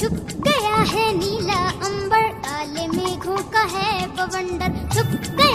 छुप गया है नीला अंबर काले मेघों का है पवंडर छुप गया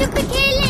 चुप चुप खेले